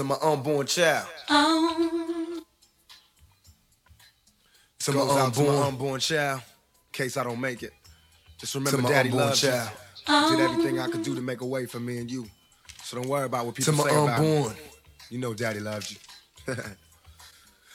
to my unborn child. Um, To my unborn, unborn child. In case I don't make it. Just remember daddy unborn loves child. you. Did everything I could do to make a way for me and you. So don't worry about what To people my say about me. unborn. You know daddy loves you.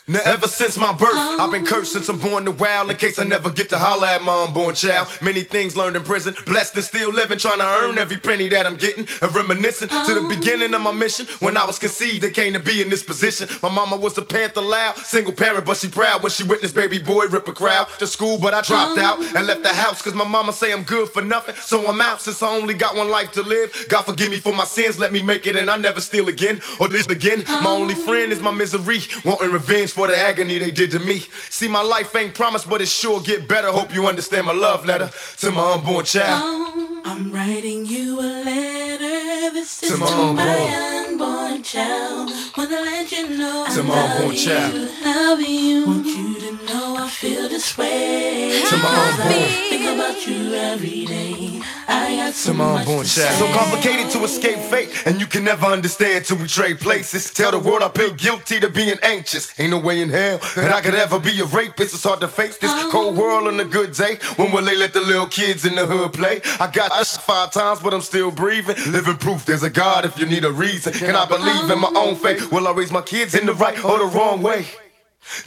Now ever since my birth, oh. I've been cursed since I'm born to wild. In case I never get to holler at my unborn child. Many things learned in prison, blessed and still living, trying to earn every penny that I'm getting. And reminiscing to the oh. beginning of my mission. When I was conceived, I came to be in this position. My mama was a Panther loud, single parent, but she proud when she witnessed baby boy rip a crowd to school. But I dropped out oh. and left the house cause my mama say I'm good for nothing. So I'm out since I only got one life to live. God forgive me for my sins, let me make it and I never steal again or this again. My only friend is my misery, wanting revenge for the agony they did to me. See, my life ain't promised, but it sure get better. Hope you understand my love letter to my unborn child. Um, I'm writing you a letter. This is To to my my, unborn. unborn child. Wanna let you know To I my love unborn you, child. love you. Want you to know I feel this way. To my unborn. Think about you every day. I got so To much to child. say. So complicated to escape fate, and you can never understand till we trade places. Tell the world I plead guilty to being anxious. Ain't no way in hell that I could ever be a rapist. It's hard to face this oh. cold world on a good day. When will they let the little kids in the hood play? I got this five times, but I'm still breathing. Living proof there's a God if you need a reason. Can I believe in my own faith? Will I raise my kids in the right or the wrong way?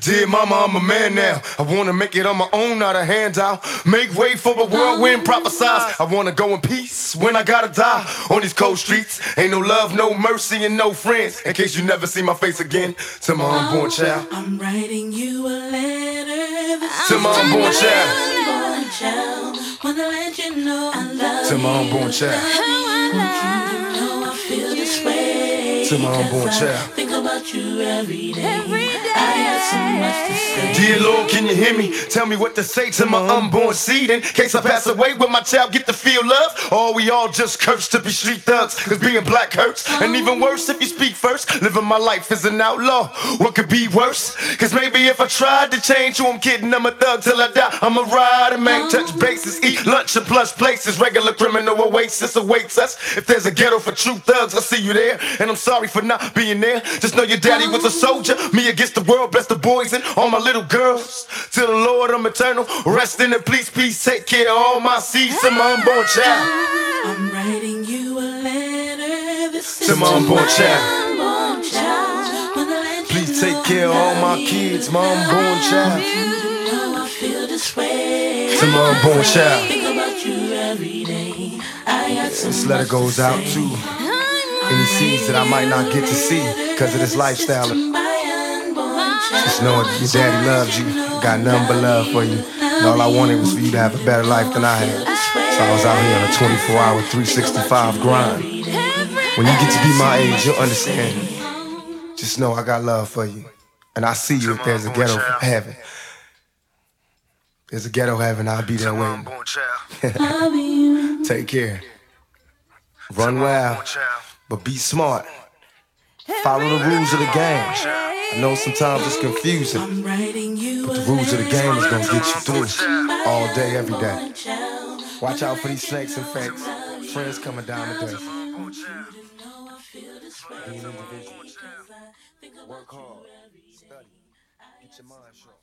Dear mama, I'm a man now. I wanna make it on my own, not a handout. Make way for a whirlwind, prophesize. I wanna go in peace when I gotta die on these cold streets. Ain't no love, no mercy, and no friends. In case you never see my face again, to my unborn child. I'm writing you a letter. To my unborn child. Wanna let you know I love To my unborn child. Want you to know I feel this way. To my unborn child. Think about you every day. I got so much to say. Dear Lord, can you hear me? Tell me what to say to my unborn seed in case I pass away. Will my child get to feel love? Or are we all just cursed to be street thugs? Cause being black hurts. And even worse if you speak first. Living my life as an outlaw. What could be worse? Cause maybe if I tried to change who I'm kidding, I'm a thug till I die. I'm a rider, man. Oh. Touch bases, eat lunch in plush places. Regular criminal oasis awaits us. If there's a ghetto for true thugs, I'll see you there. And I'm sorry for not being there. Just know your daddy was a soldier. Me against the world, bless the boys and all my little girls. To the Lord, I'm eternal. Rest in the peace, peace. Take care of all my seeds to my unborn child. I'm writing you a letter. This To my unborn child. child. Wanna let you Please take care of all my kids, my unborn child. you. Know I feel this. To my unborn child. Think about you every day. I got so This letter goes out to any seeds that I might not get to see because of this lifestyle. Just knowing your daddy loves you, got nothing but love for you. And all I wanted was for you to have a better life than I had. So I was out here on a 24 hour, 365 grind. When you get to be my age, you'll understand. Just know I got love for you. And I see you if there's a ghetto heaven. There's a ghetto heaven, I'll be there waiting. Take care. Run well, but be smart. Follow the rules of the game. I know sometimes it's confusing, I'm writing you but the rules of the game is gonna get you through all day, every day. Watch out for these snakes and fakes. Friends coming down the dirty. Want you to know I feel this way. Be an individual. Because I think about Work hard. Study. Get your mind sharp.